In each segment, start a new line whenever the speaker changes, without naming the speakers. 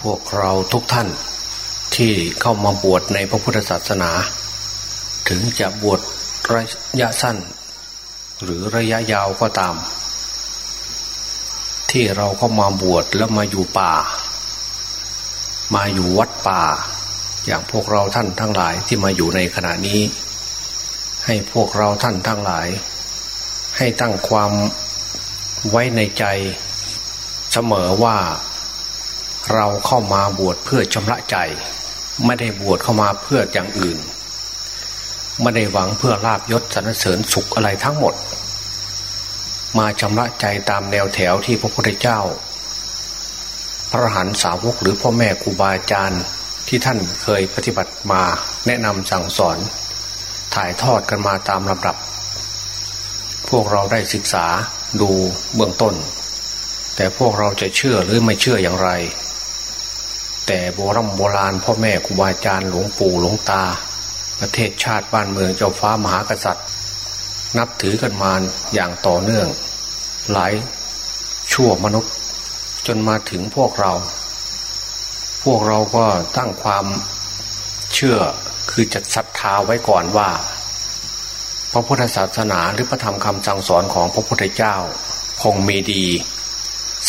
พวกเราทุกท่านที่เข้ามาบวชในพระพุทธศาสนา ถึงจะบวชระยะสั้น หรือระยะยาวก็ตาม ที่เราเข้ามาบวชแล้วมาอยู่ป่า มาอยู่วัดป่า อย่างพวกเราท่านทั้งหลายที่มาอยู่ในขณะนี้ ให้พวกเราท่านทั้งหลาย ให้ตั้งความไว้ในใจเสมอว่า เราเข้ามาบวชเพื่อชำระใจ ไม่ได้บวชเข้ามาเพื่ออย่างอื่น ไม่ได้หวังเพื่อลาบยศสรรเสริญสุขอะไรทั้งหมด มาชำระใจตามแนวแถวที่พระพุทธเจ้า พระหันสาวกหรือพ่อแม่ครูบาอาจารย์ที่ท่านเคยปฏิบัติมาแนะนำสั่งสอน ถ่ายทอดกันมาตามลำดับ พวกเราได้ศึกษาดูเบื้องต้น แต่พวกเราจะเชื่อหรือไม่เชื่ออย่างไร แต่โบรโบราณพ่อแม่ครูบาอาจารย์หลวงปู่หลวงตา ประเทศชาติบ้านเมืองเจ้าฟ้ามหากษัตริย์ นับถือกันมาอย่างต่อเนื่อง หลายชั่วมนุษย์ จนมาถึงพวกเรา พวกเราก็ตั้งความเชื่อคือจัดศรัทธาไว้ก่อนว่า พระพุทธศาสนาหรือพระธรรมคำสั่งสอนของพระพุทธเจ้า คงมีดี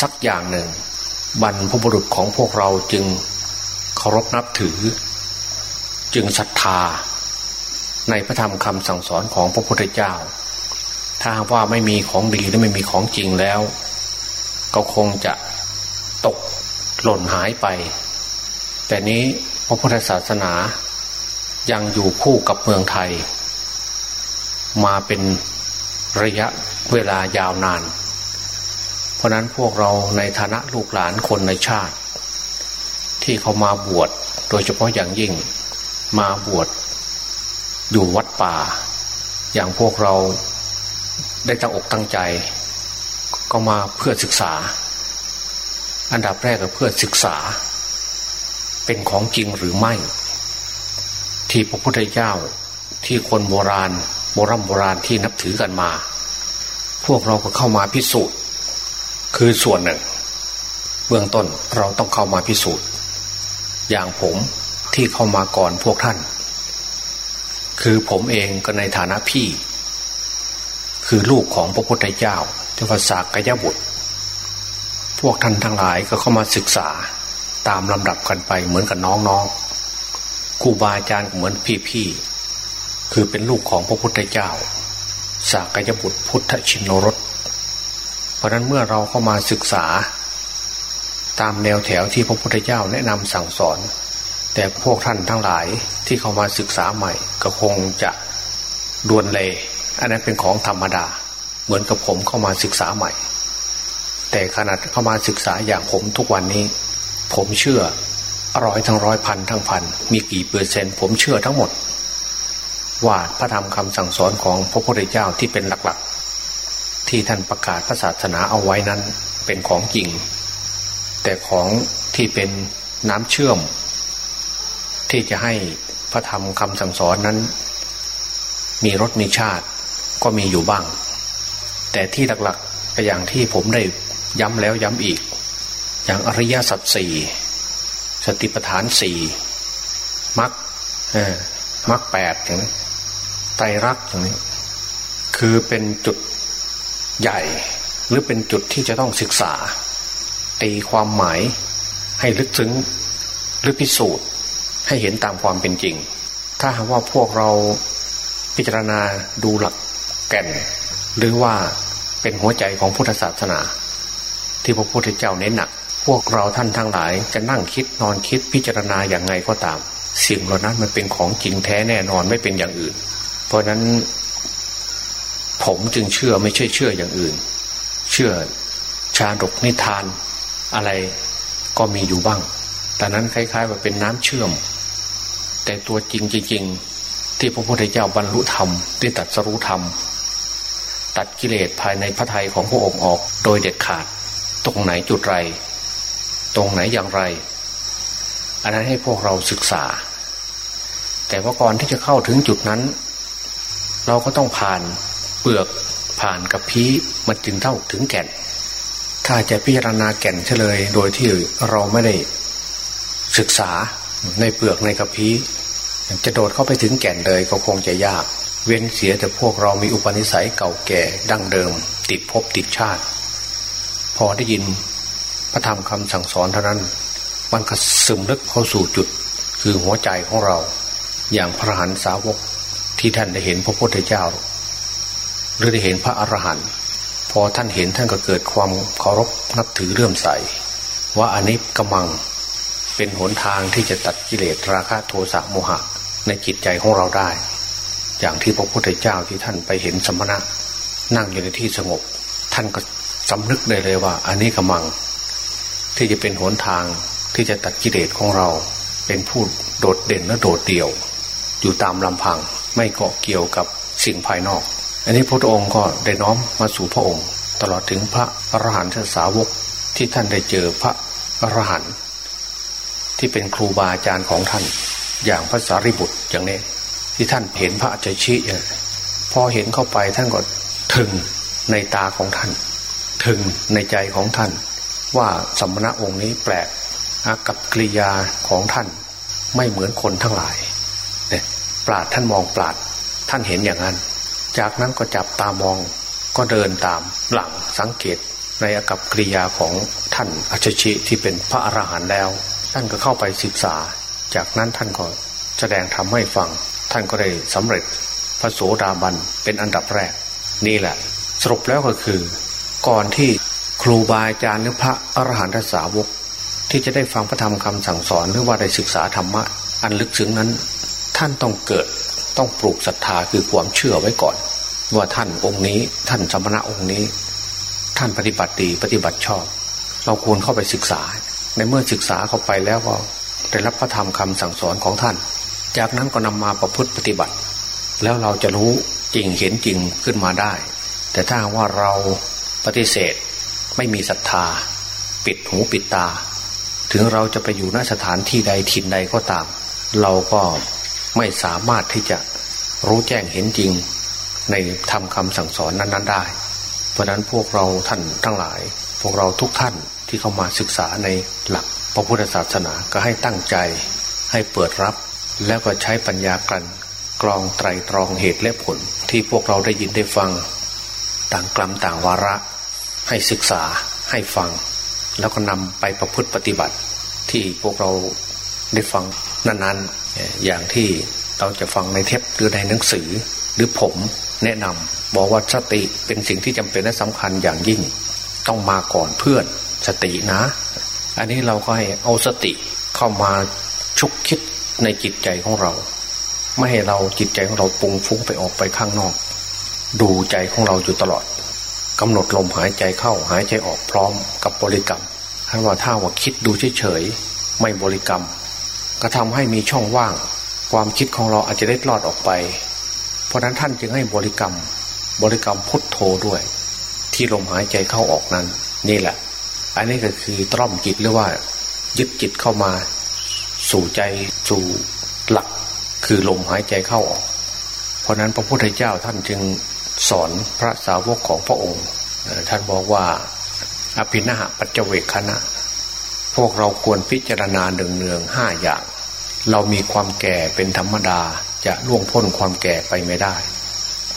สักอย่างหนึ่งบรรพบุรุษของพวกเราจึง เคารพนับถือ จึงศรัทธา ในพระธรรมคำสั่งสอนของพระพุทธเจ้า ถ้าว่าไม่มีของดีและไม่มีของจริงแล้ว ก็คงจะตกหล่นหายไป แต่นี้พระพุทธศาสนายังอยู่คู่กับเมืองไทย มาเป็นระยะเวลายาวนาน เพราะนั้นพวกเราในฐานะลูกหลานคนในชาติ ที่เขามาบวชโดยเฉพาะอย่างยิ่งมาบวชอยู่วัดป่า อย่างพวกเราได้ตั้งอกตั้งใจ ก็มาเพื่อศึกษา อันดับแรกก็เพื่อศึกษา เป็นของจริงหรือไม่ ที่พระพุทธเจ้าที่คนโบราณ โบรโบราณที่นับถือกันมา พวกเราก็เข้ามาพิสูจน์ คือส่วนหนึ่ง เบื้องต้นเราต้องเข้ามาพิสูจน์ อย่างผมที่เข้ามาก่อนพวกท่าน คือผมเองก็ในฐานะพี่ คือลูกของพระพุทธเจ้าที่ภาษากยบุตร พวกท่านทั้งหลายก็เข้ามาศึกษาตามลำดับกันไปเหมือนกับน้องๆครูบาอาจารย์เหมือนพี่ๆคือเป็นลูกของพระพุทธเจ้า สากยบุตรพุทธชินรสเพราะนั้นเมื่อเราเข้ามาศึกษา ตามแนวแถวที่พระพุทธเจ้าแนะนำสั่งสอน แต่พวกท่านทั้งหลายที่เข้ามาศึกษาใหม่ ก็คงจะดวนเล อันนั้นเป็นของธรรมดา เหมือนกับผมเข้ามาศึกษาใหม่ แต่ขนาดเข้ามาศึกษาอย่างผมทุกวันนี้ ผมเชื่อร้อยทั้งร้อยพันทั้งพันมีกี่เปอร์เซ็นต์ผมเชื่อทั้งหมด ว่าพระธรรมคำสั่งสอนของพระพุทธเจ้าที่เป็นหลักๆ ที่ท่านประกาศพระศาสนาเอาไว้นั้นเป็นของจริง แต่ของที่เป็นน้ำเชื่อม ที่จะให้พระธรรมคำสั่งสอนนั้น มีรสมีชาติก็มีอยู่บ้าง แต่ที่หลักๆก็อย่างที่ผมได้ย้ำแล้วย้ำอีก อย่างอริยสัจสี่สติปัฏฐานสี่มรรคมรรคแปดอย่างนี้ไตรรักอย่างนี้ คือเป็นจุดใหญ่หรือเป็นจุดที่จะต้องศึกษา ตีความหมาย ให้ลึกซึ้งหรือพิสูจน์ให้เห็นตามความเป็นจริง ถ้าหากว่าพวกเราพิจารณาดูหลักแก่น หรือว่าเป็นหัวใจของพุทธศาสนา ที่พระพุทธเจ้าเน้นหนัก พวกเราท่านทั้งหลายจะนั่งคิดนอนคิดพิจารณาอย่างไงก็ตาม สิ่งเหล่านั้นมันเป็นของจริงแท้แน่นอนไม่เป็นอย่างอื่น เพราะนั้นผมจึงเชื่อไม่ใช่เชื่ออย่างอื่น เชื่อชาดกนิทาน อะไรก็มีอยู่บ้าง แต่นั้นคล้าย ๆ ว่าเป็นน้ำเชื่อม แต่ตัวจริงจริงๆที่พระพุทธเจ้าบรรลุธรรมได้ตัดสรู้ธรรม ตัดกิเลสภายในพระทัยของพระองค์ออกโดยเด็ดขาด ตรงไหนจุดไร ตรงไหนอย่างไร อันนั้นให้พวกเราศึกษา แต่ว่าก่อนที่จะเข้าถึงจุดนั้น เราก็ต้องผ่านเปลือกผ่านกับพีมันจึงเท่าถึงแก่น ถ้าจะพิจารณาแก่นเฉลย โดยที่เราไม่ได้ศึกษาในเปลือกในกระพี้จะโดดเข้าไปถึงแก่นเลยก็คงจะยาก เว้นเสียแต่พวกเรามีอุปนิสัยเก่าแก่ดั้งเดิม ติดภพติดชาติ พอได้ยินพระธรรมคำสั่งสอนเท่านั้น มันก็ซึมลึกเข้าสู่จุด คือหัวใจของเรา อย่างพระหันสาวกที่ท่านได้เห็นพระพุทธเจ้า หรือได้เห็นพระอรหันต์ พอท่านเห็นท่านก็เกิดความเคารพนับถือเลื่อมใส ว่าอันนี้กำลังเป็นหนทางที่จะตัดกิเลสราคะโทสะโมหะ ในจิตใจของเราได้ อย่างที่พระพุทธเจ้าที่ท่านไปเห็นสมณะ นั่งอยู่ในที่สงบ ท่านก็สำนึกได้เลยว่า อันนี้กำลัง ที่จะเป็นหนทางที่จะตัดกิเลสของเรา เป็นผู้โดดเด่นและโดดเดี่ยว อยู่ตามลำพังไม่เกาะเกี่ยวกับสิ่งภายนอก อันนี้พระองค์ก็ได้น้อมมาสู่พระองค์ ตลอดถึงพระอรหันตสาวกที่ท่านได้เจอพระอรหันต์ที่เป็นครูบาอาจารย์ของท่าน อย่างพระสารีบุตรอย่างนี้ ที่ท่านเห็นพระอาจารย์ชิพอเห็นเข้าไปท่านก็ถึงในตาของท่าน ถึงในใจของท่าน ว่าสมณะองค์นี้แปลกกับกริยาของท่านไม่เหมือนคนทั้งหลายเนี่ยปราดท่านมองปราดท่านเห็นอย่างนั้น จากนั้นก็จับตามองก็เดินตามหลังสังเกตในอากับกริยาของท่านอาชชิที่เป็นพระอรหันต์แล้ว ท่านก็เข้าไปศึกษา จากนั้นท่านก็แสดงทำให้ฟัง ท่านก็ได้สำเร็จพระโสดาบันเป็นอันดับแรก นี่แหละ สรุปแล้วก็คือ ก่อนที่ครูบาอาจารย์หรือพระอรหันตสาวก ที่จะได้ฟังพระธรรมคำสั่งสอนหรือว่าได้ศึกษาธรรมะอันลึกซึ้งนั้น ท่านต้องเกิด ต้องปลูกศรัทธาคือความเชื่อไว้ก่อน ว่าท่านองค์นี้ท่านสมณะองค์นี้ ท่านปฏิบัติดีปฏิบัติชอบ เราควรเข้าไปศึกษา ในเมื่อศึกษาเข้าไปแล้วก็ได้รับพระธรรมคำสั่งสอนของท่าน จากนั้นก็นำมาประพฤติปฏิบัติ แล้วเราจะรู้จริงเห็นจริงขึ้นมาได้ แต่ถ้าว่าเราปฏิเสธไม่มีศรัทธา ปิดหูปิดตา ถึงเราจะไปอยู่ณสถานที่ใดถิ่นใดก็ตาม เราก็ ไม่สามารถที่จะรู้แจ้งเห็นจริง ในทำคำสั่งสอนนั้น ๆ ได้ เพราะนั้นพวกเราท่านทั้งหลาย พวกเราทุกท่านที่เข้ามาศึกษาในหลักพระพุทธศาสนาก็ให้ตั้งใจ ให้เปิดรับ แล้วก็ใช้ปัญญากันกรองไตรตรองเหตุและผล ที่พวกเราได้ยินได้ฟัง ต่างกลัมต่างวาระ ให้ศึกษาให้ฟัง แล้วก็นำไปประพฤติปฏิบัติ ที่พวกเราได้ฟังนั้นๆ อย่างที่เราจะฟังในเทปหรือในหนังสือ หรือผมแนะนำบอกว่าสติเป็นสิ่งที่จำเป็นและสำคัญอย่างยิ่ง ต้องมาก่อนเพื่อนสตินะ อันนี้เราก็ให้เอาสติเข้ามาชุกคิดในจิตใจของเรา ไม่ให้เราจิตใจของเราปุงฟุ้งไปออกไปข้างนอก ดูใจของเราอยู่ตลอดกำหนดลมหายใจเข้าหายใจออกพร้อมกับบริกรรมท่านว่าถ้าว่าคิดดูเฉยๆไม่บริกรรม ก็ทำให้มีช่องว่าง ความคิดของเราอาจจะได้ลอดออกไป เพราะนั้นท่านจึงให้บริกรรม บริกรรมพุทโธด้วย ที่ลมหายใจเข้าออกนั้น นี่แหละ อันนี้ก็คือตร่อมจิตหรือว่า ยึดจิตเข้ามา สู่ใจสู่หลัก คือลมหายใจเข้าออก เพราะนั้นพระพุทธเจ้าท่านจึงสอนพระสาวกของพระองค์ ท่านบอกว่าอภินาหปัจเจเวกคณะ พวกเราควรพิจารณาเนืองๆห้าอย่าง เรามีความแก่เป็นธรรมดาจะล่วงพ้นความแก่ไปไม่ได้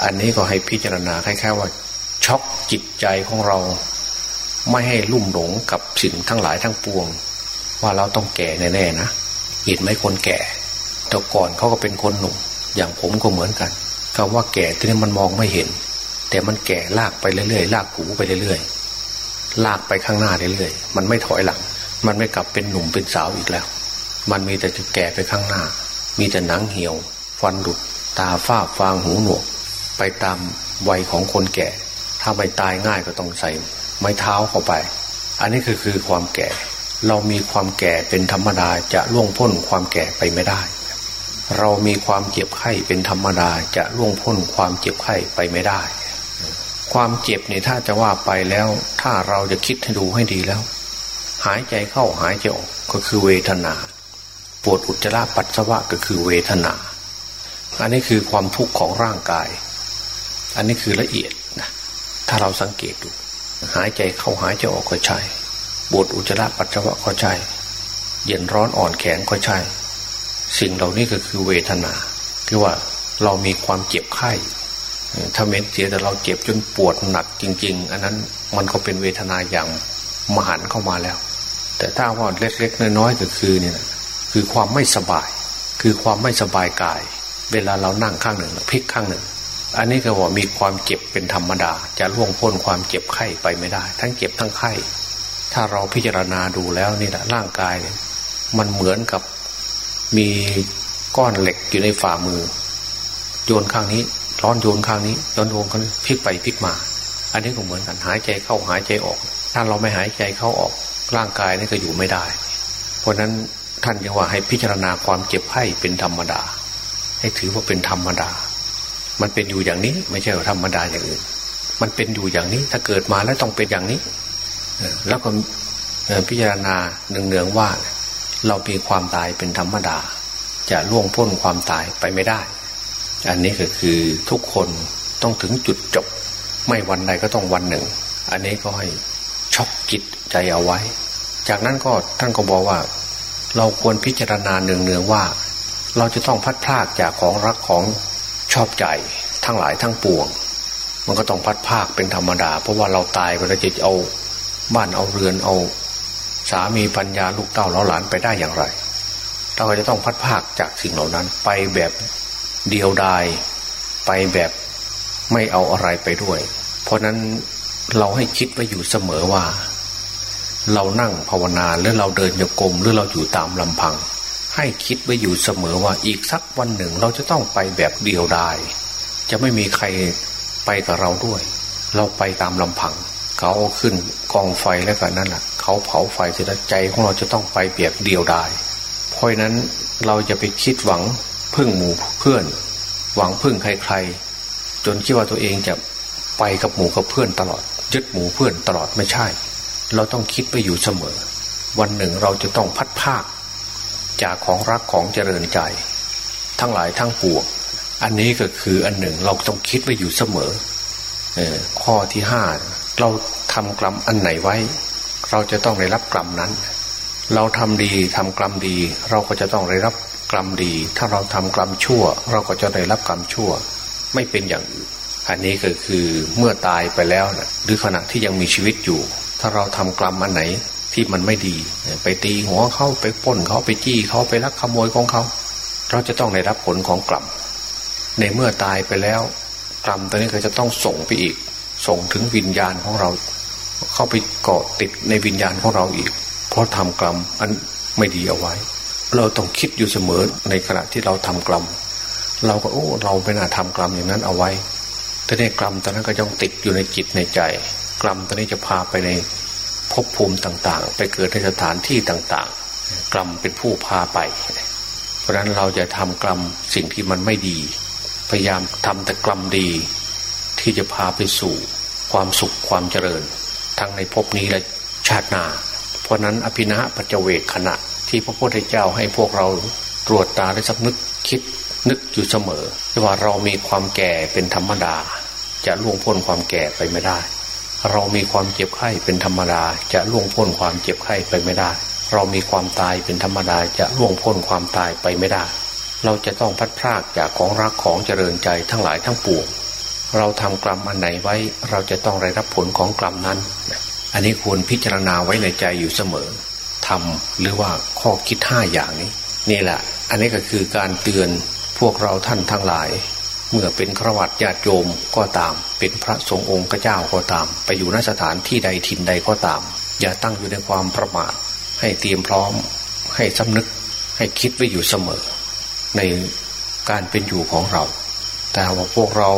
อันนี้ก็ให้พิจารณาคล้ายๆว่าช็อกจิตใจของเรา ไม่ให้ลุ่มหลงกับสิ่งทั้งหลายทั้งปวง ว่าเราต้องแก่แน่ๆนะเห็นไหมคนแก่แต่ก่อนเขาก็เป็นคนหนุ่ม อย่างผมก็เหมือนกันคำว่าแก่ที่นี่มันมองไม่เห็น แต่มันแก่ลากไปเรื่อยๆลากหูไปเรื่อยๆลากไปข้างหน้าเรื่อยๆมันไม่ถอยหลัง มันไม่กลับเป็นหนุ่มเป็นสาวอีกแล้ว มันมีแต่จะแก่ไปข้างหน้า มีแต่หนังเหี่ยว ฟันหลุด ตาฝ้าฟางหูหนวก ไปตามวัยของคนแก่ ถ้าไม่ตายง่ายก็ต้องใส่ไม้เท้าเข้าไป อันนี้คือคือความแก่ เรามีความแก่เป็นธรรมดาจะล่วงพ้นความแก่ไปไม่ได้ เรามีความเจ็บไข้เป็นธรรมดาจะล่วงพ้นความเจ็บไข้ไปไม่ได้ ความเจ็บเนี่ยถ้าจะว่าไปแล้ว ถ้าเราจะคิดให้ดูให้ดีแล้ว หายใจเข้าหายใจออกก็คือเวทนา ปวดอุจจาระปัสสาวะก็คือเวทนา อันนี้คือความทุกข์ของร่างกาย อันนี้คือละเอียดนะถ้าเราสังเกตดู หายใจเข้าหายใจออกก็ใช่บวดอุจจาระปัสสาวะก็ใช่เย็นร้อนอ่อนแขนก็ใช่ สิ่งเหล่านี้ก็คือเวทนา คือว่าเรามีความเจ็บไข้ถ้าเม้นเสียแต่เราเจ็บจนปวดหนักจริง ๆ อันนั้นมันก็เป็นเวทนาอย่างมหันเข้ามาแล้ว แต่ถ้าว่าเล็กๆน้อยๆก็คือเนี่ย คือความไม่สบาย คือความไม่สบายกาย เวลาเรานั่งข้างหนึ่งพลิกข้างหนึ่ง อันนี้ก็ว่ามีความเจ็บเป็นธรรมดา จะล่วงพ้นความเจ็บไข้ไปไม่ได้ ทั้งเจ็บทั้งไข้ ถ้าเราพิจารณาดูแล้วนี่แหละร่างกายเนี่ยมันเหมือนกับมีก้อนเหล็กอยู่ในฝ่ามือ โยนข้างนี้ ร้อนโยนข้างนี้ร้อนโยนข้างนี้พลิกไปพลิกมา อันนี้ก็เหมือนกันหายใจเข้าหายใจออก ถ้าเราไม่หายใจเข้าออกร่างกายนี่ก็อยู่ไม่ได้ เพราะนั้น ท่านยังว่าให้พิจารณาความเจ็บไข้เป็นธรรมดา ให้ถือว่าเป็นธรรมดา มันเป็นอยู่อย่างนี้ไม่ใช่ธรรมดาอย่างอื่น มันเป็นอยู่อย่างนี้ ถ้าเกิดมาแล้วต้องเป็นอย่างนี้แล้วก็พิจารณาเนืองๆว่า เรามีความตายเป็นธรรมดา จะล่วงพ้นความตายไปไม่ได้ อันนี้ก็คือทุกคนต้องถึงจุดจบ ไม่วันใดก็ต้องวันหนึ่ง อันนี้ก็ให้ช็อกจิตใจเอาไว้ จากนั้นก็ท่านก็บอกว่า เราควรพิจารณาเนืองๆว่า เราจะต้องพัดพลากจากของรักของชอบใจทั้งหลายทั้งปวง มันก็ต้องพัดพากเป็นธรรมดา เพราะว่าเราตายไปแล้วจะเอาบ้านเอาเรือนเอา สามีปัญญาลูกเต้าเล้าหลานไปได้อย่างไร เราก็จะต้องพัดพากจากสิ่งเหล่านั้นไปแบบเดียวดายไปแบบไม่เอาอะไรไปด้วย เพราะนั้นเราให้คิดไว้อยู่เสมอว่า เรานั่งภาวนาหรือเราเดินโยกมหรือเราอยู่ตามลำพัง ให้คิดไว้อยู่เสมอว่าอีกสักวันหนึ่งเราจะต้องไปแบบเดียวดายจะไม่มีใครไปกับเราด้วย เราไปตามลำพัง เขาขึ้นกองไฟแล้วกันนั่นแหละเขาเผาไฟเสร็จใจของเราจะต้องไปแบบเดียวดายเพราะนั้นเราจะไปคิดหวังพึ่งหมู่เพื่อน หวังพึ่งใครๆจนคิดว่าตัวเองจะไปกับหมู่กับเพื่อนตลอดยึดหมู่เพื่อนตลอดไม่ใช่ เราต้องคิดไปอยู่เสมอ วันหนึ่งเราจะต้องพัดภาค จากของรักของเจริญใจ ทั้งหลายทั้งปวงอันนี้ก็คืออันหนึ่งเราต้องคิดไปอยู่เสมออข้อที่ห้าเราทำกรรมอันไหนไว้ เราจะต้องได้รับกรรมนั้น เราทำดีทำกรรมดี เราก็จะต้องได้รับกรรมดี ถ้าเราทำกรรมชั่ว เราก็จะได้รับกรรมชั่ว ไม่เป็นอย่างอื่นอันนี้ก็คือเมื่อตายไปแล้วนะหรือขณะที่ยังมีชีวิตอยู่ ถ้าเราทำกรรมอันไหนที่มันไม่ดี ไปตีหัวเขาไปป้นเขาไปจี้เขาไปลักขโมยของเขา เราจะต้องได้รับผลของกรรมในเมื่อตายไปแล้ว กรรมตัวนี้ก็จะต้องส่งไปอีก ส่งถึงวิญญาณของเรา เข้าไปเกาะติดในวิญญาณของเราอีก เพราะทำกรรมอันไม่ดีเอาไว้ เราต้องคิดอยู่เสมอในขณะที่เราทำกรรมเราก็โอ้ เราไม่น่าทำกรรมอย่างนั้นเอาไว้แต่ในกรรมตอนนั้นก็ยังติดอยู่ในจิตในใจ กรรมตัวนี้จะพาไปในภพภูมิต่าง ๆ ไปเกิดในสถานที่ต่าง ๆ กรรมเป็นผู้พาไป เพราะนั้นเราจะทำกรรมสิ่งที่มันไม่ดี พยายามทำแต่กรรมดี ที่จะพาไปสู่ความสุขความเจริญ ทั้งในภพนี้และชาติหน้า เพราะนั้นอภินะปัจเวกขณะที่พระพุทธเจ้าให้พวกเราตรวจตาและสักนึกคิดนึกอยู่เสมอว่าเรามีความแก่เป็นธรรมดา จะล่วงพ้นความแก่ไปไม่ได้ เรามีความเจ็บไข้เป็นธรรมดาจะล่วงพ้นความเจ็บไข้ไปไม่ได้ เรามีความตายเป็นธรรมดาจะล่วงพ้นความตายไปไม่ได้ เราจะต้องพัดพรากจากของรักของเจริญใจทั้งหลายทั้งปวงเราทำกรรมอันไหนไว้เราจะต้องได้รับผลของกรรมนั้น อันนี้ควรพิจารณาไว้ในใจอยู่เสมอทำหรือว่าข้อคิดห้าอย่างนี้ นี่แหละ อันนี้ก็คือการเตือนพวกเราท่านทั้งหลาย เมื่อเป็นครวัตญาติโยมก็ตาม เป็นพระสงฆ์องค์เจ้าก็ตาม ไปอยู่นสถานที่ใดถิ่นใดก็ตาม อย่าตั้งอยู่ในความประมาท ให้เตรียมพร้อม ให้สำนึก ให้คิดไว้อยู่เสมอ ในการเป็นอยู่ของเรา แต่ว่าพวกเรา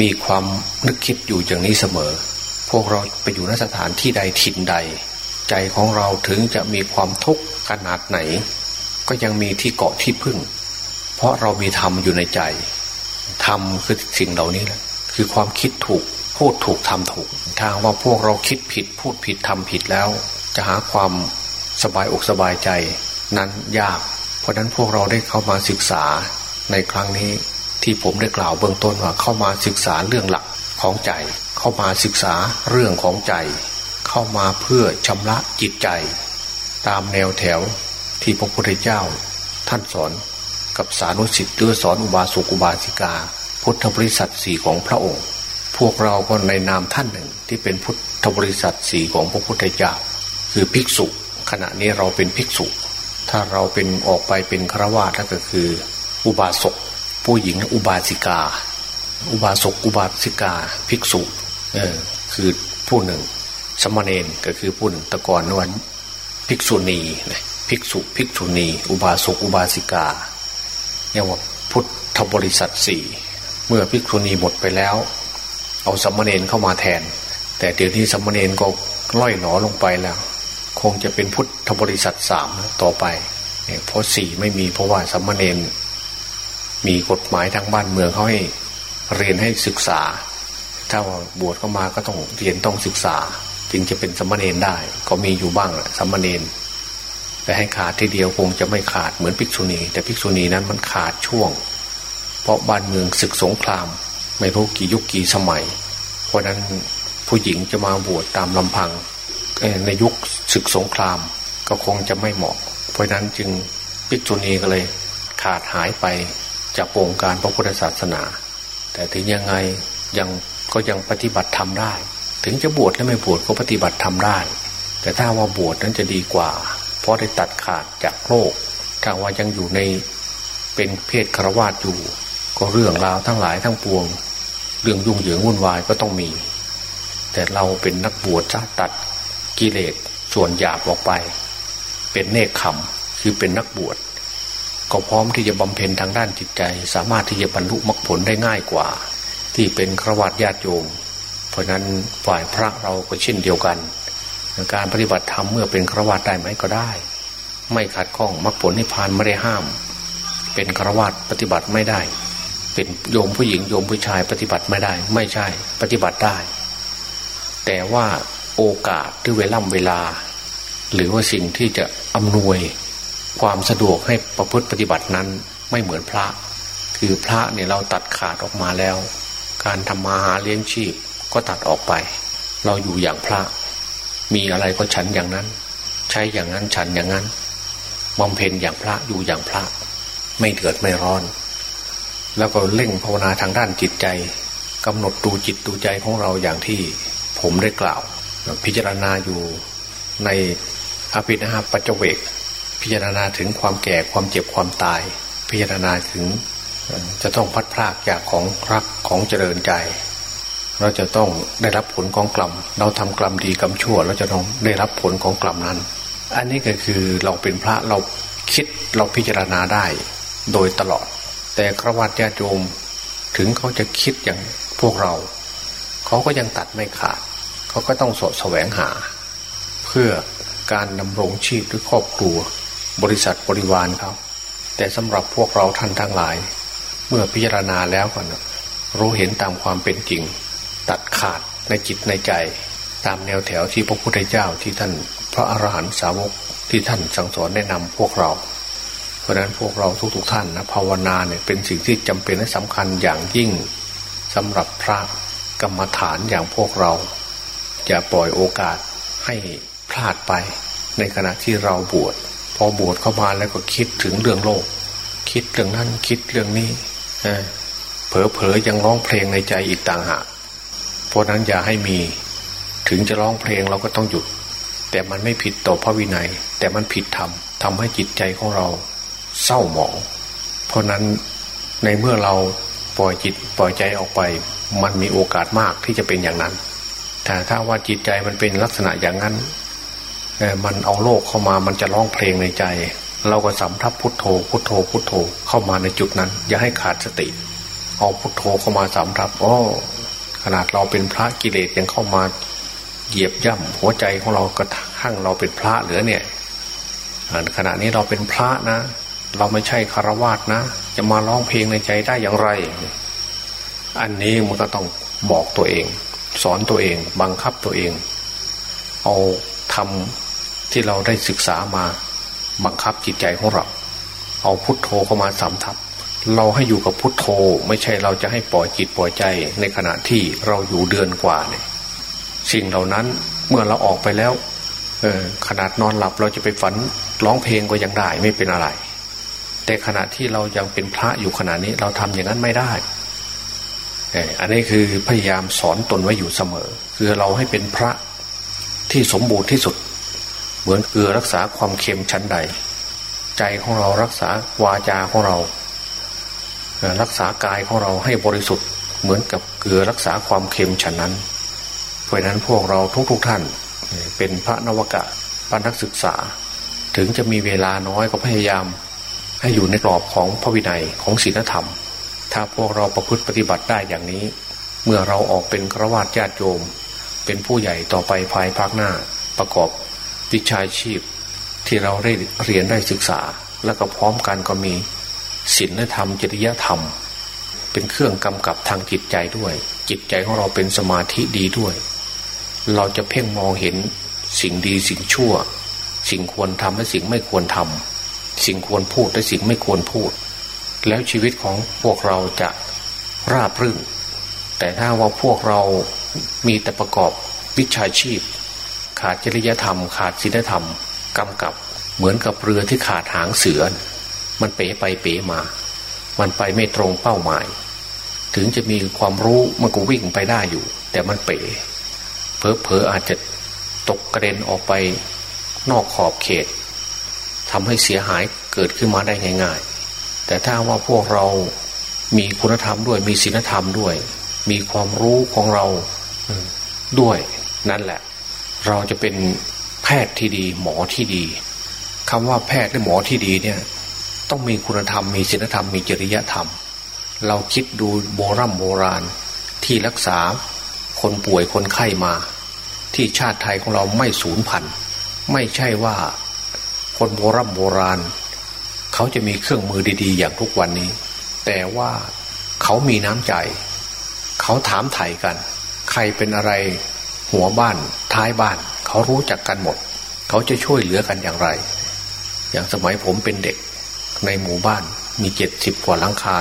มีความนึกคิดอยู่อย่างนี้เสมอ พวกเราไปอยู่นสถานที่ใดถิ่นใด ใจของเราถึงจะมีความทุกข์ขนาดไหน ก็ยังมีที่เกาะที่พึ่ง เพราะเรามีธรรมอยู่ในใจ ทำคือสิ่งเหล่านี้แหละคือความคิดถูกพูดถูกทำถูกทาว่าพวกเราคิดผิด พูดผิดทำผิดแล้ว จะหาความสบายอกสบายใจนั้นยาก เพราะนั้นพวกเราได้เข้ามาศึกษาในครั้งนี้ที่ผมได้กล่าวเบื้องต้นว่าเข้ามาศึกษาเรื่องหลักของใจ เข้ามาศึกษาเรื่องของใจ เข้ามาเพื่อชำระจิตใจ ตามแนวแถวที่พระพุทธเจ้า ท่านสอน กับสานุสิทธิ์หรือสอนอุบาสกอุบาสิกา พุทธบริษัทสี่ของพระองค์ พวกเราก็ในนามท่านหนึ่งที่เป็นพุทธบริษัทสี่ของพระพุทธเจ้าคือภิกษุ ขณะนี้เราเป็นภิกษุ ถ้าเราเป็นออกไปเป็นฆราวาสก็คือ อุบาสกผู้หญิงอุบาสิกา อุบาสกอุบาสิกา ภิกษุเออคือผู้หนึ่ง สมณเณรก็คือผู้ตะกอนนวันภิกษุณีภิกษุภิกษุณี อุบาสกอุบาสิกา เรียกว่าพุทธบริษัทสี่เมื่อภิกษุณีหมดไปแล้ว เอาสมณเณรเข้ามาแทน แต่เดี๋ยวนี้สมณเณรก็ล่อยหนอลงไปแล้ว คงจะเป็นพุทธบริษัทสามต่อไปเพราะสี่ไม่มีเพราะว่าสมณเณรมีกฎหมายทางบ้านเมืองเขาให้เรียนให้ศึกษา ถ้าบวชเข้ามาก็ต้องเรียนต้องศึกษา จึงจะเป็นสมณเณรได้ ก็มีอยู่บ้างแหละสมณเณร แต่ให้ขาดทีเดียวคงจะไม่ขาดเหมือนภิกษุณี แต่ภิกษุณีนั้นมันขาดช่วง เพราะบ้านเมืองศึกสงคราม ไม่รู้กี่ยุคกี่สมัย เพราะนั้นผู้หญิงจะมาบวชตามลำพังในยุคศึกสงครามก็คงจะไม่เหมาะ เพราะนั้นจึงภิกษุณีก็เลย ขาดหายไปจากวงการพระพุทธศาสนา แต่ถึงยังไงยังก็ยังปฏิบัติทำได้ ถึงจะบวชและไม่บวชก็ปฏิบัติทำได้ แต่ถ้าว่าบวชนั้นจะดีกว่า เพราะได้ตัดขาดจากโลกถ้าว่ายังอยู่ในเป็นเพศครวาสอยู่ ก็เรื่องราวทั้งหลายทั้งปวง เรื่องยุ่งเหยิงวุ่นวายก็ต้องมี แต่เราเป็นนักบวชจะตัดกิเลสส่วนหยาบออกไป เป็นเนคขมคือเป็นนักบวชก็พร้อมที่จะบำเพ็ญทางด้านจิตใจ สามารถที่จะบรรลุมรรคผลได้ง่ายกว่า ที่เป็นครวญญาติโยม เพราะนั้นฝ่ายพระเราก็เช่นเดียวกัน การปฏิบัติธรรมเมื่อเป็นครวญได้ไหมก็ได้ ไม่ขัดข้องมรรคผลนิพพานไม่ได้ห้าม เป็นครวญปฏิบัติไม่ได้ เป็นโยมผู้หญิงโยมผู้ชายปฏิบัติไม่ได้ ไม่ใช่ปฏิบัติได้ แต่ว่าโอกาสหรือเวล่ำเวลา หรือว่าสิ่งที่จะอำนวยความสะดวกให้ประพฤติปฏิบัตินั้นไม่เหมือนพระ คือพระเนี่ยเราตัดขาดออกมาแล้ว การทำมาหาเลี้ยงชีพก็ตัดออกไป เราอยู่อย่างพระ มีอะไรก็ฉันอย่างนั้น ใช้อย่างนั้นฉันอย่างนั้นบำเพ็ญอย่างพระอยู่อย่างพระ ไม่เดือดไม่ร้อน แล้วก็เล่งภาวนาทางด้านจิตใจกำหนดดูจิตดูใจของเราอย่างที่ผมได้กล่าว พิจารณาอยู่ในอภินาปัจเจเวก พิจารณาถึงความแก่ความเจ็บความตาย พิจารณาถึงจะต้องพัดพลากจากของรักของเจริญใจ เราจะต้องได้รับผลของกรรม เราทำกรรมดีกรรมชั่ว เราจะต้องได้รับผลของกรรมนั้น อันนี้ก็คือเราเป็นพระเราคิดเราพิจารณาได้โดยตลอด แต่ครวัตญาโยมถึงเขาจะคิดอย่างพวกเรา เขาก็ยังตัดไม่ขาด เขาก็ต้องสดแสวงหา เพื่อการดำรงชีพหรือครอบครัว บริษัทบริวารเขาแต่สำหรับพวกเราท่านทั้งหลาย เมื่อพิจารณาแล้วก่อนรู้เห็นตามความเป็นจริง ตัดขาดในจิตในใจ ตามแนวแถวที่พระพุทธเจ้าที่ท่านพระอรหันตสาวกที่ท่านสั่งสอนแนะนำพวกเรา เพราะนั้นพวกเราทุกๆทท่านนะภาวนาเนี่ยเป็นสิ่งที่จำเป็นและสำคัญอย่างยิ่งสำหรับพระกรรมฐานอย่างพวกเราอย่าปล่อยโอกาสให้พลาดไป ในขณะที่เราบวชพอบวชเข้ามาแล้วก็คิดถึงเรื่องโลก คิดเรื่องนั้นคิดเรื่องนี้เผลอๆยังร้องเพลงในใจอีกต่างหาก ราะนั้นอย่าให้มี ถึงจะร้องเพลงเราก็ต้องหยุด แต่มันไม่ผิดต่อพระวินัย แต่มันผิดธรรมทำให้จิตใจของเราเศร้าหมอง เพราะนั้นในเมื่อเราปล่อยจิตปล่อยใจออกไป มันมีโอกาสมากที่จะเป็นอย่างนั้น แต่ถ้าว่าจิตใจมันเป็นลักษณะอย่างนั้นมันเอาโลกเข้ามามันจะร้องเพลงในใจ เราก็สำทับพุทโธ พุทโธ พุทโธเข้ามาในจุดนั้น อย่าให้ขาดสติ เอาพุทโธเข้ามาสำทับโอ้ ขนาดเราเป็นพระกิเลสยังเข้ามาเหยียบย่ำหัวใจของเรากระทั่งเราเป็นพระเหลือเนี่ยขณะนี้เราเป็นพระนะ เราไม่ใช่คารวาสนะ จะมาร้องเพลงในใจได้อย่างไร อันนี้มันก็ต้องบอกตัวเอง สอนตัวเอง บังคับตัวเอง เอาทำที่เราได้ศึกษามา บังคับจิตใจของเรา เอาพุทโธเข้ามาสำทับ เราให้อยู่กับพุทโธ ไม่ใช่เราจะให้ปล่อยจิตปล่อยใจในขณะที่เราอยู่เดือนกว่าเนี่ยสิ่งเหล่านั้นเมื่อเราออกไปแล้วเออขนาดนอนหลับเราจะไปฝันร้องเพลงก็ยังได้ไม่เป็นอะไร แต่ขณะที่เรายังเป็นพระอยู่ขณะนี้เราทำอย่างนั้นไม่ได้อันนี้คือพยายามสอนตนไว้อยู่เสมอ คือเราให้เป็นพระที่สมบูรณ์ที่สุด เหมือนเกลือรักษาความเค็มชั้นใด ใจของเรารักษาวาจาของเรา รักษากายของเราให้บริสุทธิ์เหมือนกับเกลือรักษาความเค็มชั้นนั้น เพราะนั้นพวกเราทุกๆทท่าน เป็นพระนวกะปนักศึกษา ถึงจะมีเวลาน้อยก็พยายาม ให้อยู่ในกรอบของพระวินัยของศีลธรรม ถ้าพวกเราประพฤติปฏิบัติได้อย่างนี้ เมื่อเราออกเป็นครวญญาติโยม เป็นผู้ใหญ่ต่อไปภายภาคหน้าประกอบวิชาชีพ ที่เราได้เรียนได้ศึกษา แล้วก็พร้อมกันก็มี ศีลธรรมจริยธรรม เป็นเครื่องกำกับทางจิตใจด้วย จิตใจของเราเป็นสมาธิดีด้วย เราจะเพ่งมองเห็นสิ่งดีสิ่งชั่ว สิ่งควรทำและสิ่งไม่ควรทำสิ่งควรพูดและสิ่งไม่ควรพูด แล้วชีวิตของพวกเราจะราบรื่น แต่ถ้าว่าพวกเรามีแต่ประกอบวิชาชีพ ขาดจริยธรรม ขาดศีลธรรมกำกับเหมือนกับเรือที่ขาดหางเสือ มันเป๋ไปเป๋มา มันไปไม่ตรงเป้าหมาย ถึงจะมีความรู้มันก็วิ่งไปได้อยู่ แต่มันเป๋เพอเพออาจจะตกกระเด็นออกไปนอกขอบเขตทำให้เสียหายเกิดขึ้นมาได้ง่ายๆ แต่ถ้าว่าพวกเรามีคุณธรรมด้วย มีศีลธรรมด้วย มีความรู้ของเราด้วยนั่นแหละ เราจะเป็นแพทย์ที่ดี หมอที่ดีคำว่าแพทย์และหมอที่ดีเนี่ย ต้องมีคุณธรรมมีศีลธรรมมีจริยธรรม เราคิดดูโบรโบราณที่รักษาคนป่วยคนไข้มา ที่ชาติไทยของเราไม่สูญพันธุ์ไม่ใช่ว่าคนโบรโบราณ เขาจะมีเครื่องมือดีๆ อย่างทุกวันนี้ แต่ว่าเขามีน้ำใจ เขาถามไถ่กัน ใครเป็นอะไรหัวบ้านท้ายบ้าน เขารู้จักกันหมด เขาจะช่วยเหลือกันอย่างไร อย่างสมัยผมเป็นเด็ก ในหมู่บ้านมีเจ็ดสิบกว่าหลังคา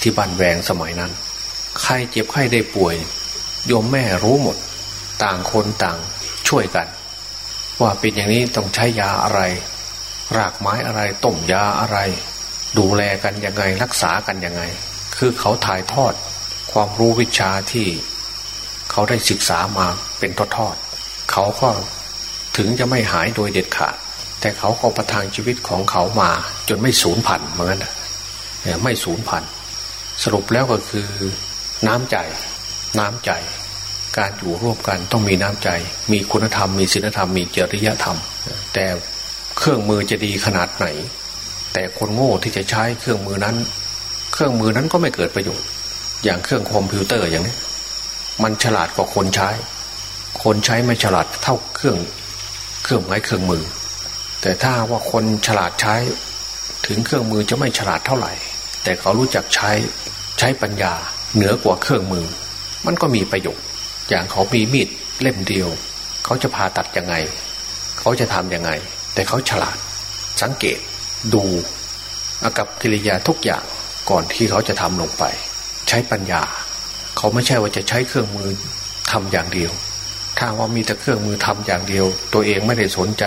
ที่บ้านแวงสมัยนั้น ใครเจ็บไข้ได้ป่วย โยมแม่รู้หมด ต่างคนต่างช่วยกัน ว่าเป็นอย่างนี้ต้องใช้ยาอะไร รากไม้อะไรต้มยาอะไร ดูแลกันยังไงรักษากันยังไง คือเขาถ่ายทอด ความรู้วิชาที่ เขาได้ศึกษามาเป็นทอดๆเขาก็ถึงจะไม่หายโดยเด็ดขาด แต่เขาก็ประทางชีวิตของเขามา จนไม่สูญพันธุ์เหมือนกันไม่สูญพันธุ์สรุปแล้วก็คือน้ำใจ น้ำใจ การอยู่ร่วมกันต้องมีน้ำใจ มีคุณธรรม มีศีลธรรม มีจริยธรรม แต่เครื่องมือจะดีขนาดไหน แต่คนโง่ที่จะใช้เครื่องมือนั้น เครื่องมือนั้นก็ไม่เกิดประโยชน์ อย่างเครื่องคอมพิวเตอร์อย่างนี้ มันฉลาดกว่าคนใช้ คนใช้ไม่ฉลาดเท่าเครื่อง เครื่องไม้เครื่องมือ แต่ถ้าว่าคนฉลาดใช้ ถึงเครื่องมือจะไม่ฉลาดเท่าไหร่ แต่เขารู้จักใช้ใช้ปัญญาเหนือกว่าเครื่องมือ มันก็มีประโยชน์ อย่างเขามีมีดเล่มเดียว เขาจะผ่าตัดยังไง เขาจะทำยังไง แต่เขาฉลาด สังเกต ดูอากับกิริยาทุกอย่างก่อนที่เขาจะทำลงไป ใช้ปัญญา เขาไม่ใช่ว่าจะใช้เครื่องมือทำอย่างเดียว ถ้าว่ามีแต่เครื่องมือทำอย่างเดียว ตัวเองไม่ได้สนใจ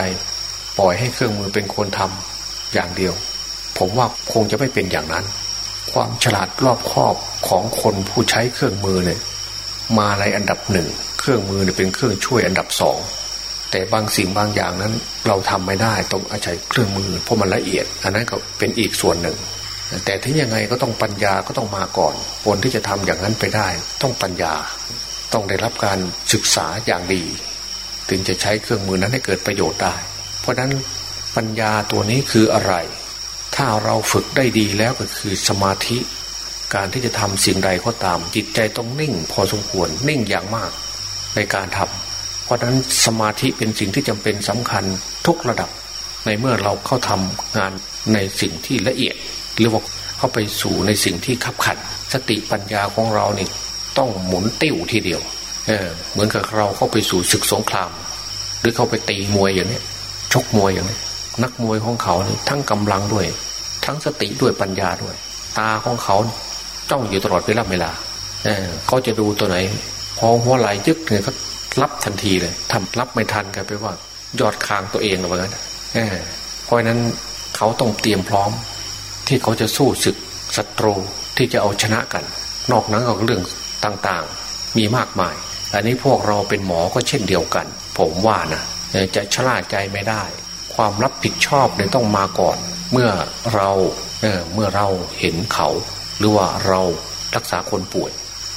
ปล่อยให้เครื่องมือเป็นคนทำอย่างเดียว ผมว่าคงจะไม่เป็นอย่างนั้น ความฉลาดรอบคอบของคนผู้ใช้เครื่องมือเนี่ยมาในอันดับหนึ่งเครื่องมือเนี่ยเป็นเครื่องช่วยอันดับสองแต่บางสิ่งบางอย่างนั้น เราทำไม่ได้ต้องอาศัยเครื่องมือเพราะมันละเอียด อันนั้นก็เป็นอีกส่วนหนึ่ง แต่ถึงยังไงก็ต้องปัญญาก็ต้องมาก่อน คนที่จะทำอย่างนั้นไปได้ ต้องปัญญาต้องได้รับการศึกษาอย่างดี ถึงจะใช้เครื่องมือนั้นให้เกิดประโยชน์ได้ เพราะนั้นปัญญาตัวนี้คืออะไร ถ้าเราฝึกได้ดีแล้วก็คือสมาธิ การที่จะทำสิ่งใดก็ตาม จิตใจต้องนิ่ง พอสมควรนิ่งอย่างมากในการทำเพราะฉะนั้นสมาธิเป็นสิ่งที่จำเป็นสำคัญทุกระดับ ในเมื่อเราเข้าทำงานในสิ่งที่ละเอียด หรือว่าเข้าไปสู่ในสิ่งที่ขับขันสติปัญญาของเรานี่ต้องหมุนติ้วทีเดียวเออเหมือนกับเราเข้าไปสู่ศึกสงคราม หรือเข้าไปตีมวยอย่างนี้ ชกมวยอย่างนี้นักมวยของเขานี่ทั้งกำลังด้วย ทั้งสติด้วยปัญญาด้วย ตาของเขาจ้องอยู่ตลอดเวลาเวลาเเขาจะดูตัวไหน พอหัวไหลยึกเนี่ยเขารับทันทีเลยทำรับไม่ทันกันไปว่า ยอดคางตัวเองหรือว่างั้นเพราะนั้นเขาต้องเตรียมพร้อม ที่เขาจะสู้ศึกศัตรูที่จะเอาชนะกัน นอกนั้นก็เรื่องต่างๆ มีมากมาย อันนี้พวกเราเป็นหมอก็เช่นเดียวกัน ผมว่านะ จะชลาใจไม่ได้ ความรับผิดชอบเนี่ยต้องมาก่อน เมื่อเราเเมื่อเราเห็นเขา หรือว่าเรารักษาคนป่วย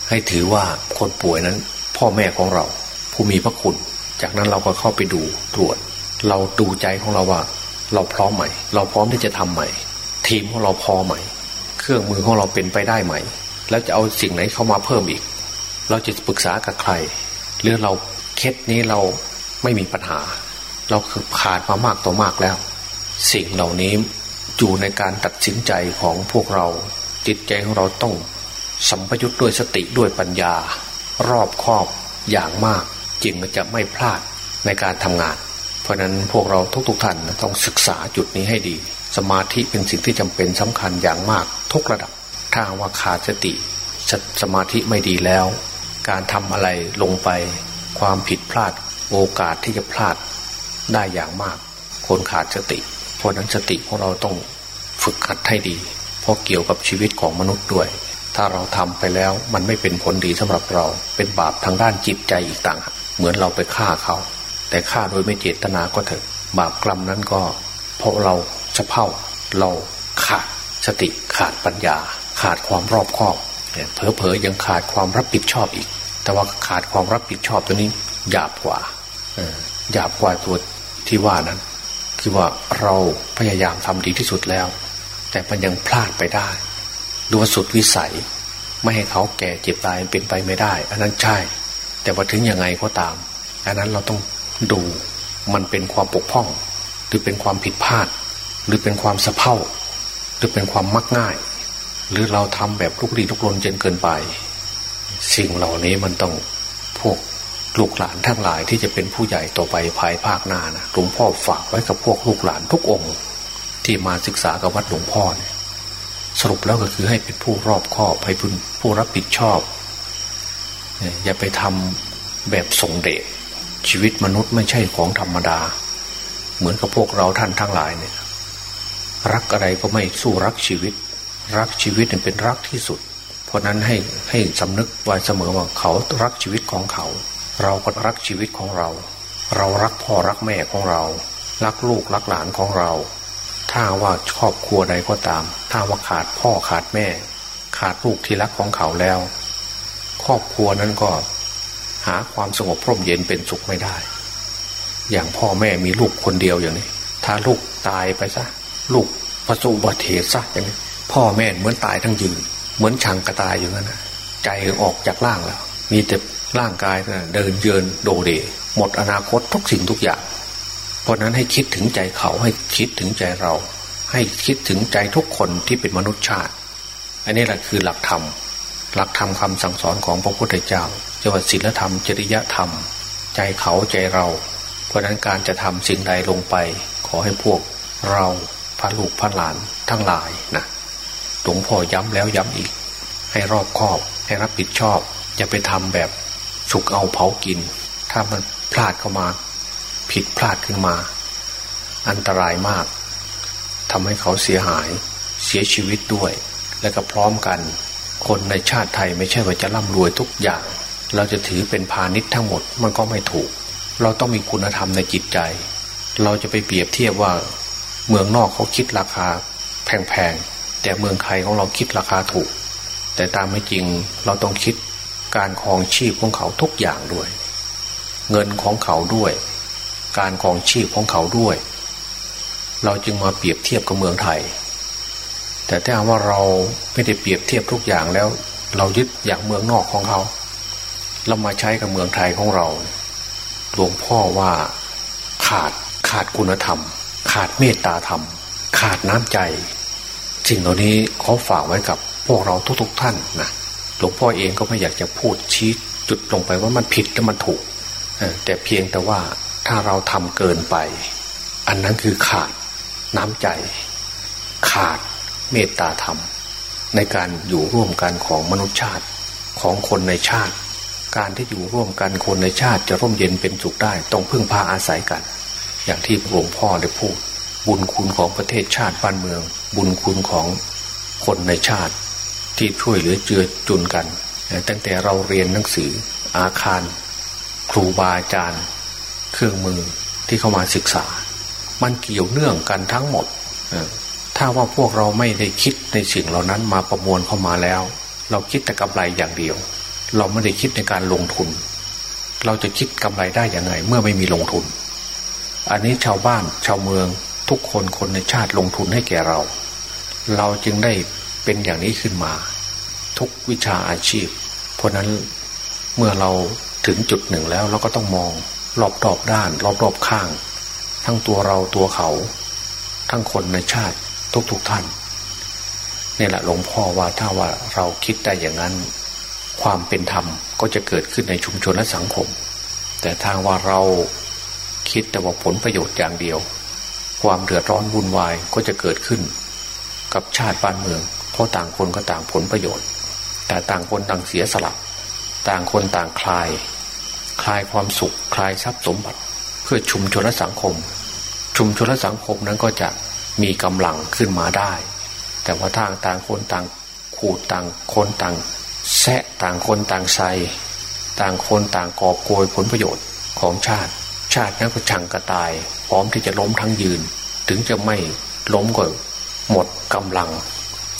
ให้ถือว่าคนป่วยนั้น พ่อแม่ของเรา ผู้มีพระคุณ จากนั้นเราก็เข้าไปดูตรวจ เราดูใจของเราว่า เราพร้อมไหมเราพร้อมที่จะทำใหม่ทีมของเราพอไหมเครื่องมือของเราเป็นไปได้ไหม แล้วจะเอาสิ่งไหนเข้ามาเพิ่มอีก เราจะปรึกษากับใคร หรือเราเคสนี้เรา ไม่มีปัญหา เราคือขาดมามากต่อมากแล้ว สิ่งเหล่านี้อยู่ในการตัดสินใจของพวกเรา จิตใจของเราต้องสัมพยุตด้วยสติด้วยปัญญา รอบคอบอย่างมากจึงจะไม่พลาดในการทำงาน เพราะนั้นพวกเราทุกๆทท่านต้องศึกษาจุดนี้ให้ดี สมาธิเป็นสิ่งที่จำเป็นสำคัญอย่างมาก ทุกระดับ ถ้าว่าขาดสติสสมาธิไม่ดีแล้ว การทำอะไรลงไป ความผิดพลาด โอกาสที่จะพลาดได้อย่างมาก คนขาดสติ เพราะนั้นสติของเราต้องฝึกขัดให้ดี เพราะเกี่ยวกับชีวิตของมนุษย์ด้วย ถ้าเราทำไปแล้วมันไม่เป็นผลดีสำหรับเรา เป็นบาปทางด้านจิตใจอีกต่างเหมือนเราไปฆ่าเขา แต่ฆ่าโดยไม่เจตนาก็เถอะ บาปกรรมนั้นก็ เพราะเราจะเผ่าเราขาดสติขาดปัญญา ขาดความรอบคอบเผลอๆยังขาดความรับผิดชอบอีก แต่ว่าขาดความรับผิดชอบตัวนี้หยาบกว่า หยาบกว่าตัวที่ว่านั้น คือว่าเราพยายามทำดีที่สุดแล้ว แต่มันยังพลาดไปได้ดูว่าสุดวิสัย ไม่ให้เขาแก่เจ็บตายเป็นไปไม่ได้ อันนั้นใช่ แต่ว่าถึงยังไงก็ตาม อันนั้นเราต้องดูมันเป็นความปกพ้อง หรือเป็นความผิดพลาด หรือเป็นความสะเพร่าหรือเป็นความมักง่าย หรือเราทำแบบลุกลี้ลุกลนจนเกินไป สิ่งเหล่านี้มันต้อง ลูกหลานทั้งหลายที่จะเป็นผู้ใหญ่ต่อไปภายภาคหน้านะหลวงพ่อฝากไว้กับพวกลูกหลานทุกองค์ ที่มาศึกษากับวัดหลวงพ่อเนี่ยสรุปแล้วก็คือให้เป็นผู้รอบคอบให้เป็นผู้รับผิดชอบ อย่าไปทำแบบส่งเดชชีวิตมนุษย์ไม่ใช่ของธรรมดา เหมือนกับพวกเราท่านทั้งหลายเนี่ย รักอะไรก็ไม่สู้รักชีวิต รักชีวิตเป็นรักที่สุด เพราะนั้นให้ให้สำนึกไว้เสมอว่าเขารักชีวิตของเขา เราก็รักชีวิตของเรา เรารักพ่อรักแม่ของเรา รักลูกรักหลานของเรา ถ้าว่าครอบครัวใดก็ตาม ถ้าว่าขาดพ่อขาดแม่ ขาดลูกที่รักของเขาแล้ว ครอบครัวนั้นก็หาความสงบพร่มเย็นเป็นสุขไม่ได้ อย่างพ่อแม่มีลูกคนเดียวอย่างนี้ ถ้าลูกตายไปซะ ลูกประสบอุบัติเหตุซะอย่างนี้ พ่อแม่เหมือนตายทั้งยืน เหมือนชังกระตายอยู่นั่นนะใจออกจากร่างแล้ว มีแต่ ร่างกายเดินเยินโดเดหมดอนาคตทุกสิ่งทุกอย่าง เพราะนั้นให้คิดถึงใจเขาให้คิดถึงใจเรา ให้คิดถึงใจทุกคนที่เป็นมนุษย์ชาติ อันนี้แหละคือหลักธรรม หลักธรรมคาสั่งสอนของพระพุทธเจ้าจว่าศีลธรรม จริยธรรม ใจเขาใจเรา เพราะนั้นการจะทำสิ่งใดลงไป ขอให้พวกเราพระลูกพระหลานทั้งหลายนะหลวงพ่อย้ำแล้วย้ำอีก ให้รอบคอบให้รับผิดชอบอย่าไปทำแบบ สุกเอาเผากิน ถ้ามันพลาดเข้ามา ผิดพลาดขึ้นมา อันตรายมากทำให้เขาเสียหายเสียชีวิตด้วย และก็พร้อมกัน คนในชาติไทยไม่ใช่ว่าจะร่ำรวยทุกอย่าง เราจะถือเป็นพาณิชย์ทั้งหมดมันก็ไม่ถูก เราต้องมีคุณธรรมในจิตใจ เราจะไปเปรียบเทียบว่า เมืองนอกเขาคิดราคาแพงๆแต่เมืองไทยของเราคิดราคาถูก แต่ตามไม่จริงเราต้องคิด การครองชีพของเขาทุกอย่างด้วย เงินของเขาด้วย การครองชีพของเขาด้วย เราจึงมาเปรียบเทียบกับเมืองไทย แต่ถ้าว่าเราไม่ได้เปรียบเทียบทุกอย่างแล้ว เรายึดอย่างเมืองนอกของเขาเรามาใช้กับเมืองไทยของเราหลวงพ่อว่าขาดขาดคุณธรรม ขาดเมตตาธรรม ขาดน้ำใจสิ่งเหล่านี้เขาฝากไว้กับพวกเราทุกๆทท่านนะ หลวงพ่อเองก็ไม่อยากจะพูดชี้จุดลงไปว่ามันผิดและมันถูกแต่เพียงแต่ว่าถ้าเราทำเกินไป อันนั้นคือขาดน้ำใจ ขาดเมตตาธรรม ในการอยู่ร่วมกันของมนุษยชาติของคนในชาติ การที่อยู่ร่วมกันคนในชาติจะร่มเย็นเป็นสุขได้ต้องพึ่งพาอาศัยกัน อย่างที่หลวงพ่อได้พูด บุญคุณของประเทศชาติบ้านเมือง บุญคุณของคนในชาติ ที่ช่วยเหลือเจือจุนกัน ตั้งแต่เราเรียนหนังสืออาคาร ครูบาอาจารย์ เครื่องมือที่เข้ามาศึกษา มันเกี่ยวเนื่องกันทั้งหมด ถ้าว่าพวกเราไม่ได้คิดในสิ่งเหล่านั้นมาประมวลเข้ามาแล้ว เราคิดแต่กำไรอย่างเดียว เราไม่ได้คิดในการลงทุน เราจะคิดกำไรได้อย่างไง เมื่อไม่มีลงทุน อันนี้ชาวบ้านชาวเมืองทุกคนคนในชาติลงทุนให้แก่เรา เราจึงได้ เป็นอย่างนี้ขึ้นมา ทุกวิชาอาชีพ เพราะนั้นเมื่อเราถึงจุดหนึ่งแล้วเราก็ต้องมองรอบรอบด้าน รอบรอบข้าง ทั้งตัวเราตัวเขา ทั้งคนในชาติทุกๆทท่านนี่แหละหลวงพ่อว่าถ้าว่าเราคิดได้อย่างนั้น ความเป็นธรรมก็จะเกิดขึ้นในชุมชนและสังคม แต่ทางว่าเราคิดแต่ว่าผลประโยชน์อย่างเดียว ความเดือดร้อนวุ่นวายก็จะเกิดขึ้น กับชาติบ้านเมือง ราะต่างคนก็ต่างผลประโยชน์ แต่ต่างคนต่างเสียสละต่างคนต่างคลาย คลายความสุข คลายทรัพย์สมบัติ เพื่อชุมชนและสังคม ชุมชนและสังคมนั้นก็จะมีกำลังขึ้นมาได้ แต่ว่าทางต่างคนต่างขูดต่างคนต่างแซะต่างคนต่างใส่ต่างคนต่างกอบโกยผลประโยชน์ของชาติ ชาตินั้นก็ชังกระตาย พร้อมที่จะล้มทั้งยืน ถึงจะไม่ล้มก็หมดกำลัง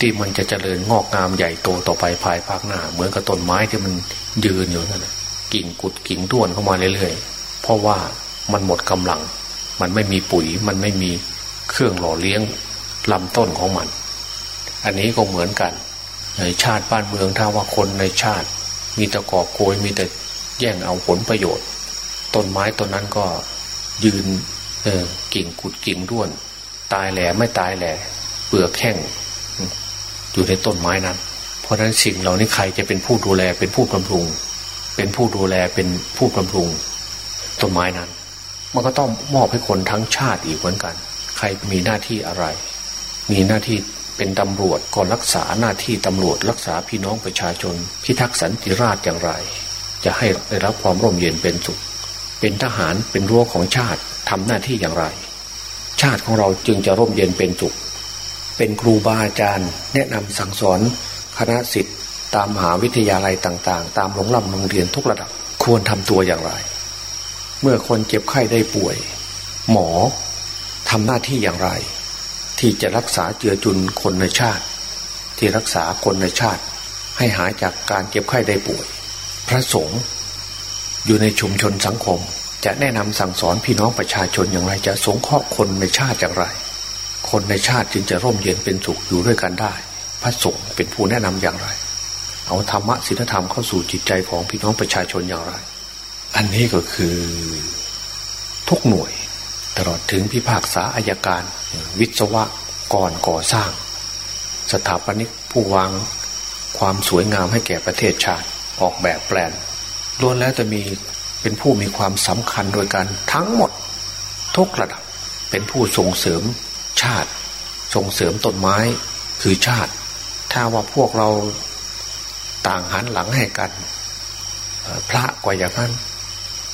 ที่มันจะเจริญงอกงามใหญ่โตต่อไปภายภาคหน้า เหมือนกับต้นไม้ที่มันยืนอยู่นั่นกิ่งกุดกิ่งด้วนเข้ามาเรื่อยๆ เพราะว่ามันหมดกำลัง มันไม่มีปุ๋ย มันไม่มีเครื่องหล่อเลี้ยงลำต้นของมัน อันนี้ก็เหมือนกัน ในชาติบ้านเมืองถ้าว่าคนในชาติ มีแต่กอบโกยมีแต่แย่งเอาผลประโยชน์ ต้นไม้ต้นนั้นก็ยืนเออกิ่งกุดกิ่งด้วน ตายแหล่ไม่ตายแหล่เปลือกแข้ง อยู่ในต้นไม้นั้น เพราะฉะนั้นสิ่งเหล่านี้ใครจะเป็นผู้ดูแลเป็นผู้บำรุง เป็นผู้ดูแลเป็นผู้บำรุง ต้นไม้นั้น มันก็ต้องมอบให้คนทั้งชาติอีกเหมือนกัน ใครมีหน้าที่อะไร มีหน้าที่เป็นตำรวจก็รักษาหน้าที่ตำรวจ รักษาพี่น้องประชาชน พิทักษ์สันติราษฎร์อย่างไร จะให้ได้รับความร่มเย็นเป็นสุข เป็นทหารเป็นรั้วของชาติทำหน้าที่อย่างไร ชาติของเราจึงจะร่มเย็นเป็นสุข เป็นครูบาอาจารย์ แนะนำสั่งสอนคณะสิทธิ์ตามมหาวิทยาลัยต่าง ๆ ตามโรงลำโรงเรียนทุกระดับควรทำตัวอย่างไร เมื่อคนเจ็บไข้ได้ป่วย หมอทำหน้าที่อย่างไร ที่จะรักษาเจือจุนคนในชาติ ที่รักษาคนในชาติ ให้หายจากการเจ็บไข้ได้ป่วย พระสงฆ์อยู่ในชุมชนสังคม จะแนะนำสั่งสอนพี่น้องประชาชนอย่างไรจะสงเคราะห์คนในชาติอย่างไร คนในชาติจึงจะร่มเย็นเป็นสุขอยู่ด้วยกันได้ พระสงฆ์เป็นผู้แนะนำอย่างไร เอาธรรมะศีลธรรมเข้าสู่จิตใจของพี่น้องประชาชนอย่างไร อันนี้ก็คือทุกหน่วย ตลอดถึงพิพากษาอายการ วิศวะก่อนก่อสร้าง สถาปนิกผู้วางความสวยงามให้แก่ประเทศชาติออกแบบแปลนล้วนแล้วจะมีเป็นผู้มีความสำคัญโดยการทั้งหมด ทุกระดับเป็นผู้ส่งเสริม ชาติส่งเสริมต้นไม้คือชาติ ถ้าว่าพวกเราต่างหันหลังให้กัน พระก็อย่างนั้น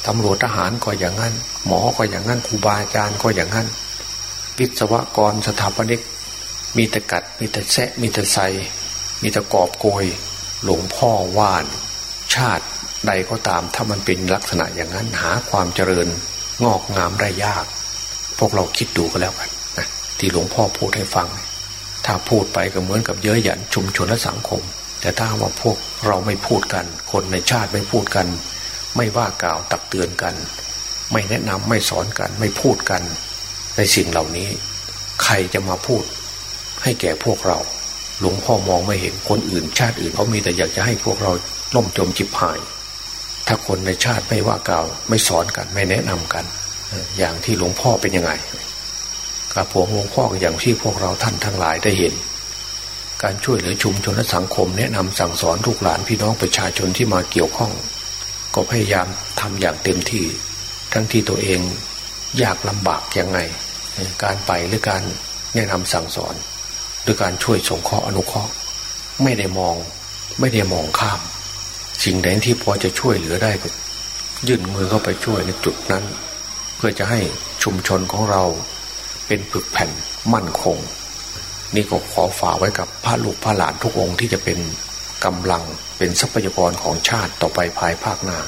ตำรวจทหารก็อย่างนั้น หมอก็อย่างนั้นครูบาอาจารย์ก็อย่างนั้นวิศวกรสถาปนิก มีแต่กัดมีแต่แซะมีแต่ใสมีแต่กอบโกย หลวงพ่อว่าน ชาติใดก็ตามถ้ามันเป็นลักษณะอย่างนั้นหาความเจริญงอกงามได้ยาก พวกเราคิดดูก็แล้วกัน ที่หลวงพ่อพูดให้ฟัง ถ้าพูดไปก็เหมือนกับเย้ยหยันชุมชนและสังคม แต่ถ้าว่าพวกเราไม่พูดกัน คนในชาติไม่พูดกัน ไม่ว่ากล่าวตักเตือนกัน ไม่แนะนำไม่สอนกัน ไม่พูดกัน ในสิ่งเหล่านี้ ใครจะมาพูด ให้แก่พวกเรา หลวงพ่อมองไม่เห็นคนอื่น ชาติอื่นเขามีแต่อยากจะให้พวกเราล่มจมจิบหาย ถ้าคนในชาติไม่ว่ากล่าว ไม่สอนกัน ไม่แนะนำกัน อย่างที่หลวงพ่อเป็นยังไง กับผมหลวงพ่ออย่างที่พวกเราท่านทั้งหลายได้เห็น การช่วยเหลือชุมชนและสังคมแนะนำสั่งสอนลูกหลานพี่น้องประชาชนที่มาเกี่ยวข้อง ก็พยายามทำอย่างเต็มที่ ทั้งที่ตัวเองยากลำบากยังไง การไปหรือการแนะนำสั่งสอนหรือการช่วยสงเคราะห์อนุเคราะห์ไม่ได้มองไม่ได้มองข้าม สิ่งใดที่พอจะช่วยเหลือได้ก็ยื่นมือเข้าไปช่วยในจุดนั้น เพื่อจะให้ชุมชนของเรา เป็นผึกแผ่นมั่นคง นี่ก็ขอฝากไว้กับพระลูกพระหลานทุกองค์ที่จะเป็นกำลังเป็นทรัพยากรของชาติต่อไปภายภาคหน้า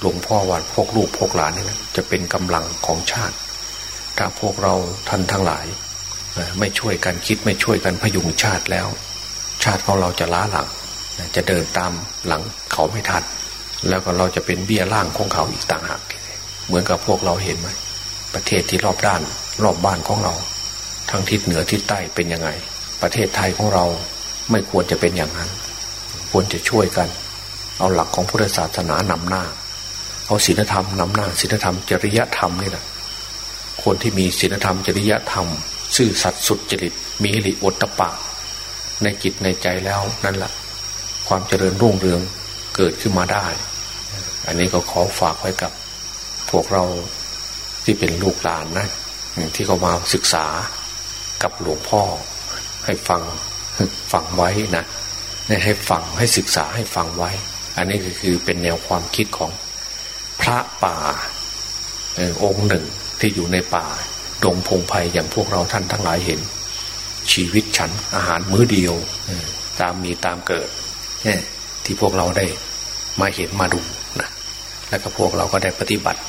หลวงพ่อวันพวกลูกพวกหลานนี่นะจะเป็นกำลังของชาติ ถ้าพวกเราท่านทั้งหลาย ไม่ช่วยกันคิดไม่ช่วยกันพยุงชาติแล้ว ชาติของเราจะล้าหลัง จะเดินตามหลังเขาไม่ทันแล้วก็เราจะเป็นเบี้ยล่างของเขาอีกต่างหาก เหมือนกับพวกเราเห็นไหมประเทศที่รอบด้าน รอบบ้านของเราทางทิศเหนือทิศใต้เป็นยังไง ประเทศไทยของเราไม่ควรจะเป็นอย่างนั้น ควรจะช่วยกัน เอาหลักของพุทธศาสนานำหน้า เอาศีลธรรมนำหน้าศีลธรรมจริยธรรมนี่แหละคนที่มีศีลธรรมจริยธรรม ซื่อสัตย์สุดจริตมีหิริอตตะปะ ในจิตในใจแล้วนั่นแหละความเจริญรุ่งเรืองเกิดขึ้นมาได้ อันนี้ก็ขอฝากไว้กับ พวกเราที่เป็นลูกหลานนะ ที่เขามาศึกษากับหลวงพ่อ ให้ฟังฟังไว้นะให้ฟังให้ศึกษาให้ฟังไว้ อันนี้ก็คือเป็นแนวความคิดของพระป่าองค์หนึ่งที่อยู่ในป่าดงพงไพ่อย่างพวกเราท่านทั้งหลายเห็น ชีวิตฉันอาหารมื้อเดียวตามมีตามเกิดที่พวกเราได้มาเห็นมาดูนะแล้วก็พวกเราก็ได้ปฏิบัติ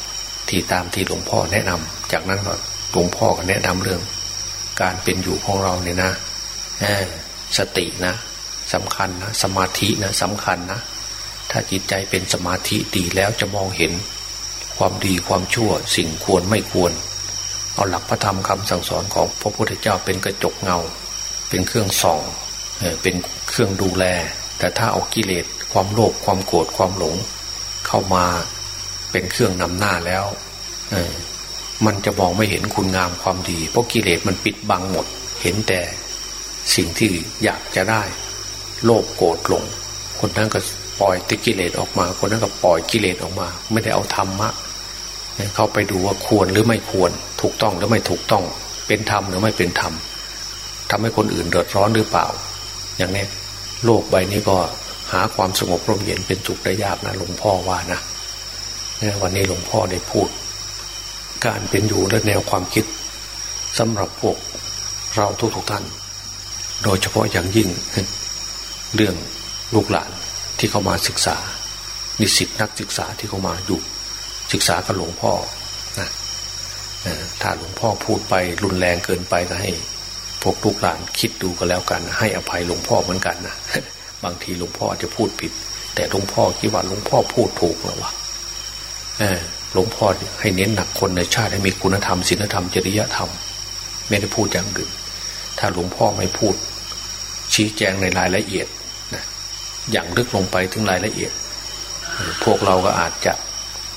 ที่ตามที่หลวงพ่อแนะนำจากนั้นก็ หลวงพ่อก็แนะนำเรื่อง การเป็นอยู่ของเราเนี่ยนะสตินะสำคัญนะสมาธินะสำคัญนะถ้าจิตใจเป็นสมาธิดีแล้วจะมองเห็น ความดีความชั่วสิ่งควรไม่ควร เอาหลักพระธรรมคำสั่งสอนของพระพุทธเจ้าเป็นกระจกเงา เป็นเครื่องส่องเป็นเครื่องดูแล แต่ถ้าเอากิเลสความโลภความโกรธความหลง เข้ามาเป็นเครื่องนำหน้าแล้วอ มันจะมองไม่เห็นคุณงามความดี เพราะกิเลสมันปิดบังหมด เห็นแต่สิ่งที่อยากจะได้ โลภโกรธหลง คนนั้นก็ปล่อยติกิเลสออกมา คนนั้นก็ปล่อยกิเลสออกมา ไม่ได้เอาธรรมะเข้าไปดูว่าควรหรือไม่ควร ถูกต้องหรือไม่ถูกต้อง เป็นธรรมหรือไม่เป็นธรรมทำให้คนอื่นเดือดร้อนหรือเปล่า อย่างนี้โลกใบนี้ก็หาความสงบร่มเย็นเป็นสุขได้ยากนะหลวงพ่อว่านะวันนี้หลวงพ่อได้พูด การเป็นอยู่และแนวความคิดสำหรับพวกเราทุกๆท่าน โดยเฉพาะอย่างยิ่ง เรื่องลูกหลานที่เข้ามาศึกษา นิสิตนักศึกษาที่เข้ามาอยู่ศึกษากับหลวงพ่อนะถ้าหลวงพ่อพูดไปรุนแรงเกินไปก็ให้ พวกลูกหลานคิดดูก็แล้วกัน ให้อภัยหลวงพ่อเหมือนกันนะบางทีหลวงพ่อจะพูดผิด แต่หลวงพ่อคิดว่าหลวงพ่อพูดถูกหรือวะ หลวงพ่อให้เน้นหนักคนในชาติให้มีคุณธรรมศีลธรรมจริยธรรม ไม่ได้พูดอย่างอื่น ถ้าหลวงพ่อไม่พูด ชี้แจงในรายละเอียดนะอย่างลึกลงไปถึงรายละเอียด พวกเราก็อาจจะ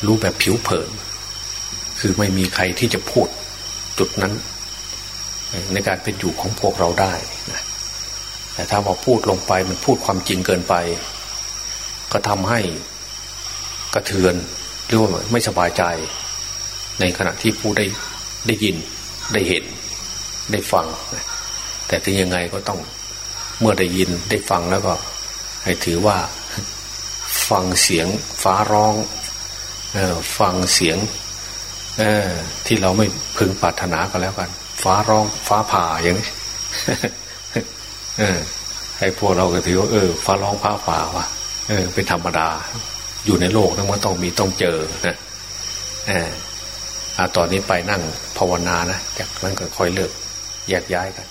รู้แบบผิวเผิน คือไม่มีใครที่จะพูดจุดนั้น ในการเป็นอยู่ของพวกเราได้นะแต่ถ้าว่าพูดลงไปมันพูดความจริงเกินไป ก็ทำให้กระเทือน หรือว่าไม่สบายใจ ในขณะที่ผู้ได้ได้ยินได้เห็นได้ฟัง แต่ถึงยังไงก็ต้องเมื่อได้ยินได้ฟังแล้วก็ ให้ถือว่าฟังเสียงฟ้าร้องออฟังเสียงที่เราไม่พึงปรารถนาก็แล้วกัน ฟ้าร้องฟ้าผ่าอย่างนี้ให้พวกเราก็ถือว่าเออ ฟ้าร้องฟ้าผ่าว่ะเออ เป็นธรรมดา อยู่ในโลกนั้นมันต้องมีต้องเจอนะอ่าตอนนี้ไปนั่งภาวนานะจากนั้นก็ค่อยเลิกแยกย้ายกัน